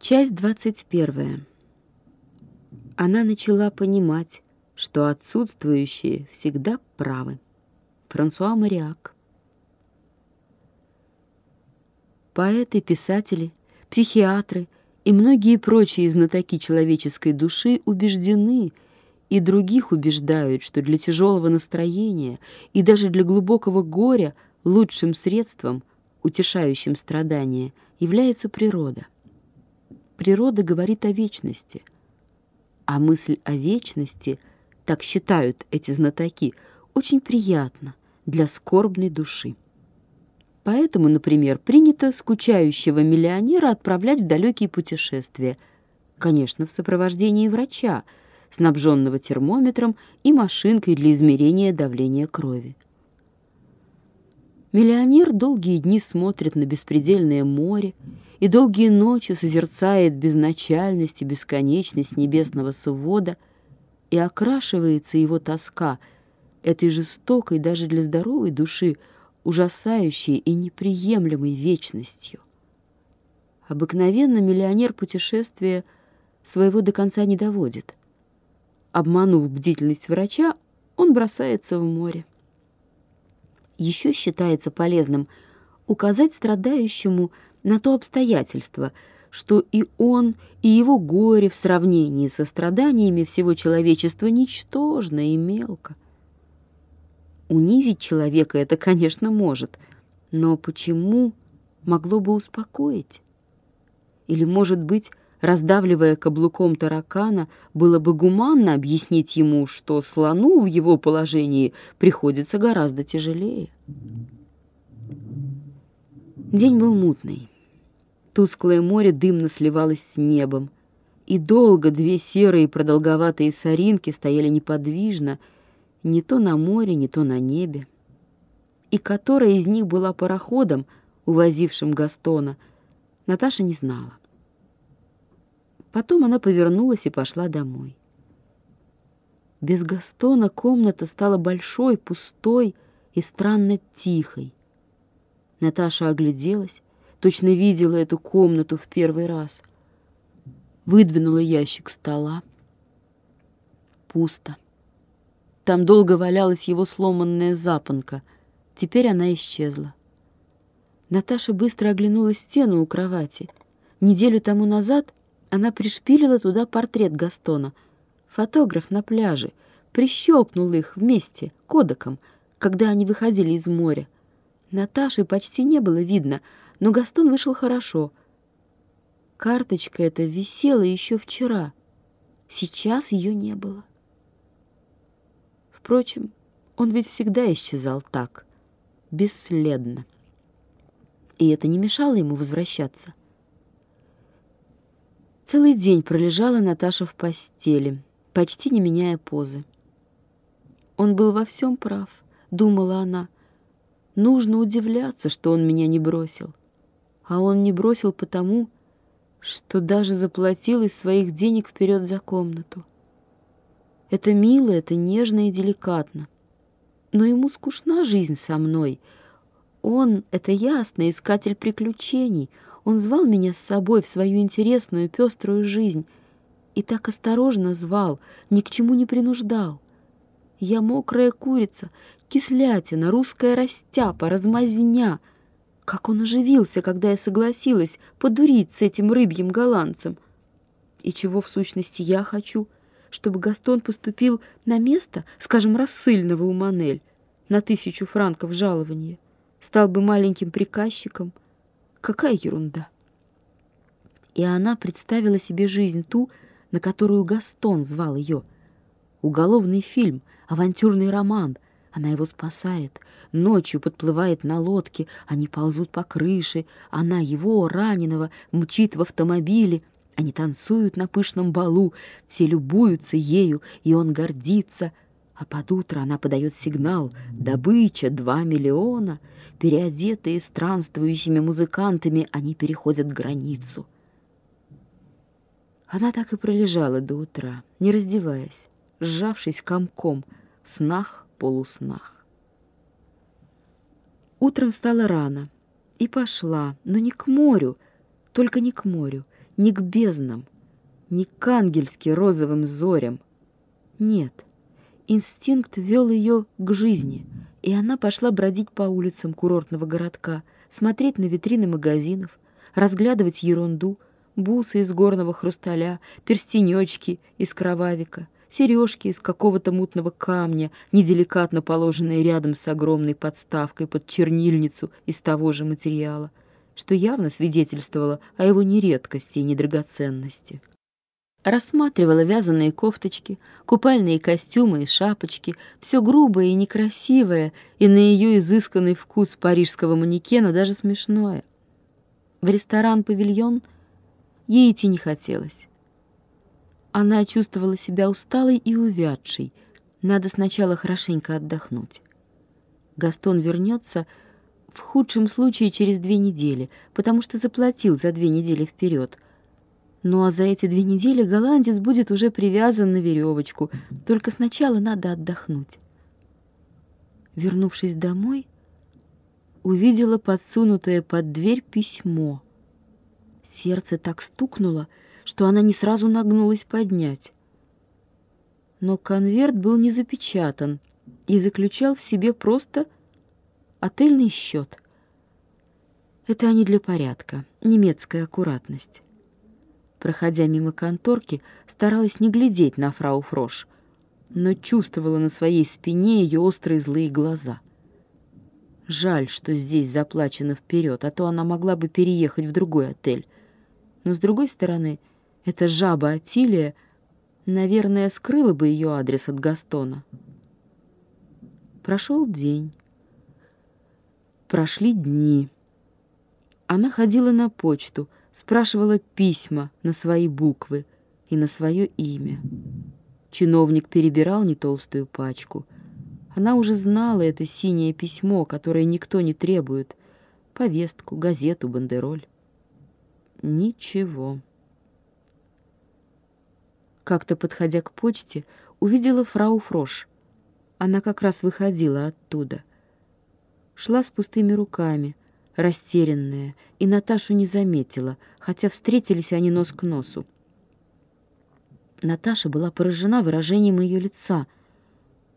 Часть двадцать первая. Она начала понимать, что отсутствующие всегда правы. Франсуа Мариак. Поэты, писатели, психиатры и многие прочие знатоки человеческой души убеждены и других убеждают, что для тяжелого настроения и даже для глубокого горя лучшим средством, утешающим страдания, является природа. Природа говорит о вечности, а мысль о вечности, так считают эти знатоки, очень приятна для скорбной души. Поэтому, например, принято скучающего миллионера отправлять в далекие путешествия, конечно, в сопровождении врача, снабженного термометром и машинкой для измерения давления крови. Миллионер долгие дни смотрит на беспредельное море и долгие ночи созерцает безначальность и бесконечность небесного свода, и окрашивается его тоска этой жестокой даже для здоровой души, ужасающей и неприемлемой вечностью. Обыкновенно миллионер путешествия своего до конца не доводит. Обманув бдительность врача, он бросается в море. Еще считается полезным указать страдающему на то обстоятельство, что и он, и его горе в сравнении со страданиями всего человечества ничтожно и мелко. Унизить человека это, конечно, может, но почему могло бы успокоить? Или, может быть, раздавливая каблуком таракана, было бы гуманно объяснить ему, что слону в его положении приходится гораздо тяжелее. День был мутный. Тусклое море дымно сливалось с небом, и долго две серые продолговатые соринки стояли неподвижно, не то на море, не то на небе. И которая из них была пароходом, увозившим Гастона, Наташа не знала. Потом она повернулась и пошла домой. Без Гастона комната стала большой, пустой и странно тихой. Наташа огляделась, точно видела эту комнату в первый раз. Выдвинула ящик стола. Пусто. Там долго валялась его сломанная запонка. Теперь она исчезла. Наташа быстро оглянула стену у кровати. Неделю тому назад она пришпилила туда портрет Гастона. Фотограф на пляже. Прищелкнул их вместе, кодеком, когда они выходили из моря. Наташи почти не было видно, но Гастон вышел хорошо. Карточка эта висела еще вчера. Сейчас ее не было. Впрочем, он ведь всегда исчезал так, бесследно. И это не мешало ему возвращаться. Целый день пролежала Наташа в постели, почти не меняя позы. Он был во всем прав, думала она. Нужно удивляться, что он меня не бросил. А он не бросил потому, что даже заплатил из своих денег вперед за комнату. Это мило, это нежно и деликатно. Но ему скучна жизнь со мной. Он, это ясно, искатель приключений — он звал меня с собой в свою интересную, пеструю жизнь. И так осторожно звал, ни к чему не принуждал. Я мокрая курица, кислятина, русская растяпа, размазня. Как он оживился, когда я согласилась подурить с этим рыбьим голландцем. И чего в сущности я хочу? Чтобы Гастон поступил на место, скажем, рассыльного у Манель, на тысячу франков жалования, стал бы маленьким приказчиком — Какая ерунда! И она представила себе жизнь ту, на которую Гастон звал ее. Уголовный фильм, авантюрный роман. Она его спасает. Ночью подплывает на лодке, они ползут по крыше. Она его, раненого, мчит в автомобиле. Они танцуют на пышном балу, все любуются ею, и он гордится — а под утро она подает сигнал «Добыча! Два миллиона!» Переодетые странствующими музыкантами, они переходят границу. Она так и пролежала до утра, не раздеваясь, сжавшись комком, в снах, полуснах. Утром встала рано и пошла, но не к морю, только не к морю, не к безднам, не к ангельски розовым зорям. Нет, инстинкт вел ее к жизни, и она пошла бродить по улицам курортного городка, смотреть на витрины магазинов, разглядывать ерунду, бусы из горного хрусталя, перстенечки из кровавика, сережки из какого-то мутного камня, неделикатно положенные рядом с огромной подставкой под чернильницу из того же материала, что явно свидетельствовало о его нередкости и недрагоценности. Рассматривала вязаные кофточки, купальные костюмы и шапочки, все грубое и некрасивое, и на ее изысканный вкус парижского манекена даже смешное. В ресторан-павильон ей идти не хотелось. Она чувствовала себя усталой и увядшей. Надо сначала хорошенько отдохнуть. Гастон вернется — в худшем случае через две недели, потому что заплатил за две недели вперед. Ну а за эти две недели голландец будет уже привязан на веревочку. Только сначала надо отдохнуть. Вернувшись домой, увидела подсунутое под дверь письмо. Сердце так стукнуло, что она не сразу нагнулась поднять. Но конверт был не запечатан и заключал в себе просто Отельный счет. Это они для порядка, немецкая аккуратность. Проходя мимо конторки, старалась не глядеть на фрау Фрош, но чувствовала на своей спине ее острые злые глаза. Жаль, что здесь заплачено вперед, а то она могла бы переехать в другой отель. Но, с другой стороны, эта жаба Атилия, наверное, скрыла бы ее адрес от Гастона. Прошел день. Прошли дни. Она ходила на почту, спрашивала письма на свои буквы и на свое имя. Чиновник перебирал не толстую пачку. Она уже знала это синее письмо, которое никто не требует. Повестку, газету, бандероль. Ничего. Как-то, подходя к почте, увидела фрау Фрош. Она как раз выходила оттуда — шла с пустыми руками, растерянная, и Наташу не заметила, хотя встретились они нос к носу. Наташа была поражена выражением ее лица.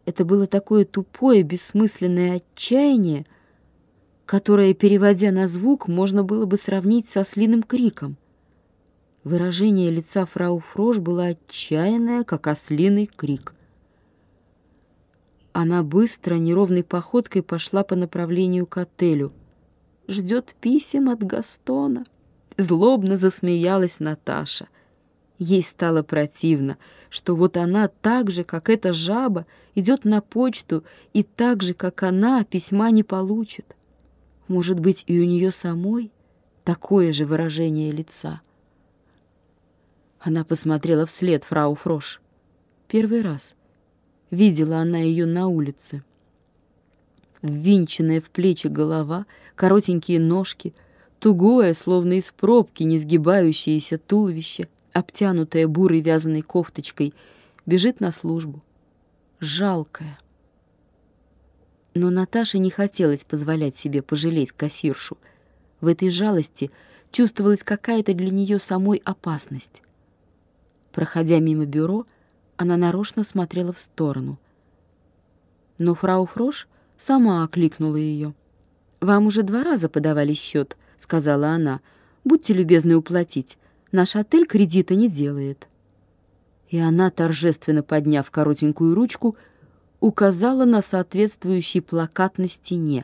Это было такое тупое, бессмысленное отчаяние, которое, переводя на звук, можно было бы сравнить со слиным криком. Выражение лица фрау Фрош было отчаянное, как ослиный крик — она быстро, неровной походкой пошла по направлению к отелю. «Ждет писем от Гастона». Злобно засмеялась Наташа. Ей стало противно, что вот она так же, как эта жаба, идет на почту и так же, как она, письма не получит. Может быть, и у нее самой такое же выражение лица. Она посмотрела вслед фрау Фрош. Первый раз — Видела она ее на улице. Ввинченная в плечи голова, коротенькие ножки, тугое, словно из пробки, не сгибающееся туловище, обтянутое бурой вязаной кофточкой, бежит на службу. Жалкая. Но Наташе не хотелось позволять себе пожалеть кассиршу. В этой жалости чувствовалась какая-то для нее самой опасность. Проходя мимо бюро, она нарочно смотрела в сторону. Но фрау Фрош сама окликнула ее. «Вам уже два раза подавали счет», — сказала она. «Будьте любезны уплатить. Наш отель кредита не делает». И она, торжественно подняв коротенькую ручку, указала на соответствующий плакат на стене.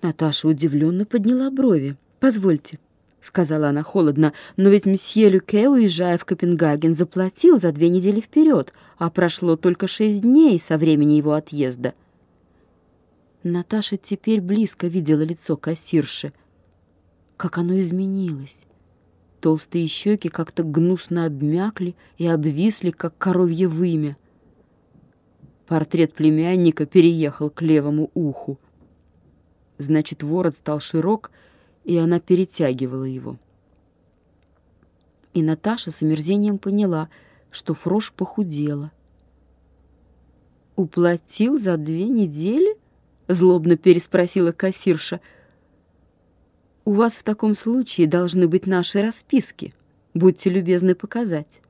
Наташа удивленно подняла брови. «Позвольте, — сказала она холодно, «но ведь месье Люке, уезжая в Копенгаген, заплатил за две недели вперед, а прошло только шесть дней со времени его отъезда». Наташа теперь близко видела лицо кассирши. Как оно изменилось. Толстые щеки как-то гнусно обмякли и обвисли, как коровье вымя. Портрет племянника переехал к левому уху. Значит, ворот стал широк, и она перетягивала его. И Наташа с омерзением поняла, что Фрош похудела. «Уплатил за две недели?» — злобно переспросила кассирша. У вас в таком случае должны быть наши расписки. Будьте любезны показать.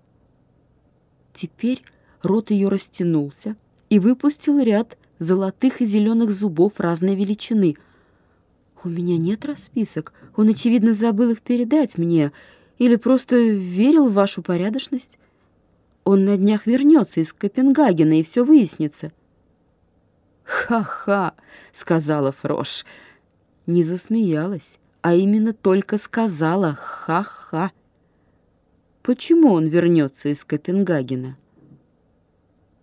Теперь рот ее растянулся и выпустил ряд золотых и зеленых зубов разной величины. «У меня нет расписок. Он, очевидно, забыл их передать мне или просто верил в вашу порядочность. Он на днях вернется из Копенгагена, и все выяснится». «Ха-ха!» — сказала Фрош. Не засмеялась, а именно только сказала «ха-ха». Почему он вернется из Копенгагена?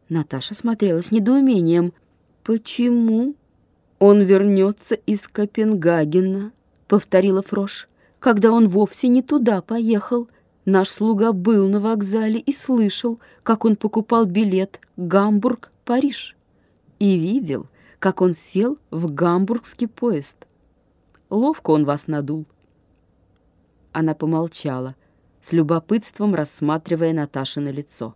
Наташа смотрела с недоумением. «Почему он вернется из Копенгагена?» — повторила Фрош. «Когда он вовсе не туда поехал. Наш слуга был на вокзале и слышал, как он покупал билет Гамбург-Париж. И видел, как он сел в гамбургский поезд. Ловко он вас надул». Она помолчала, с любопытством рассматривая Наташино лицо.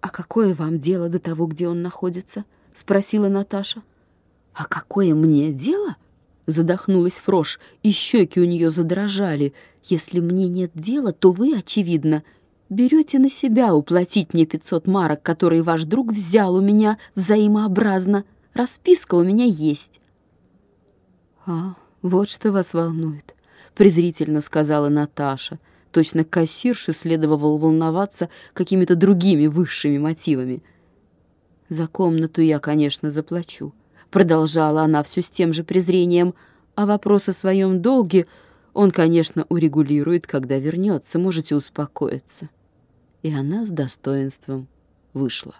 «А какое вам дело до того, где он находится?» — спросила Наташа. «А какое мне дело?» — задохнулась Фрош, и щеки у нее задрожали. «Если мне нет дела, то вы, очевидно, берете на себя уплатить мне пятьсот марок, которые ваш друг взял у меня взаимообразно. Расписка у меня есть». «А, вот что вас волнует», — презрительно сказала Наташа — Точно кассирше следовало волноваться какими-то другими высшими мотивами. «За комнату я, конечно, заплачу», — продолжала она все с тем же презрением, «а вопрос о своем долге он, конечно, урегулирует, когда вернется, можете успокоиться». И она с достоинством вышла.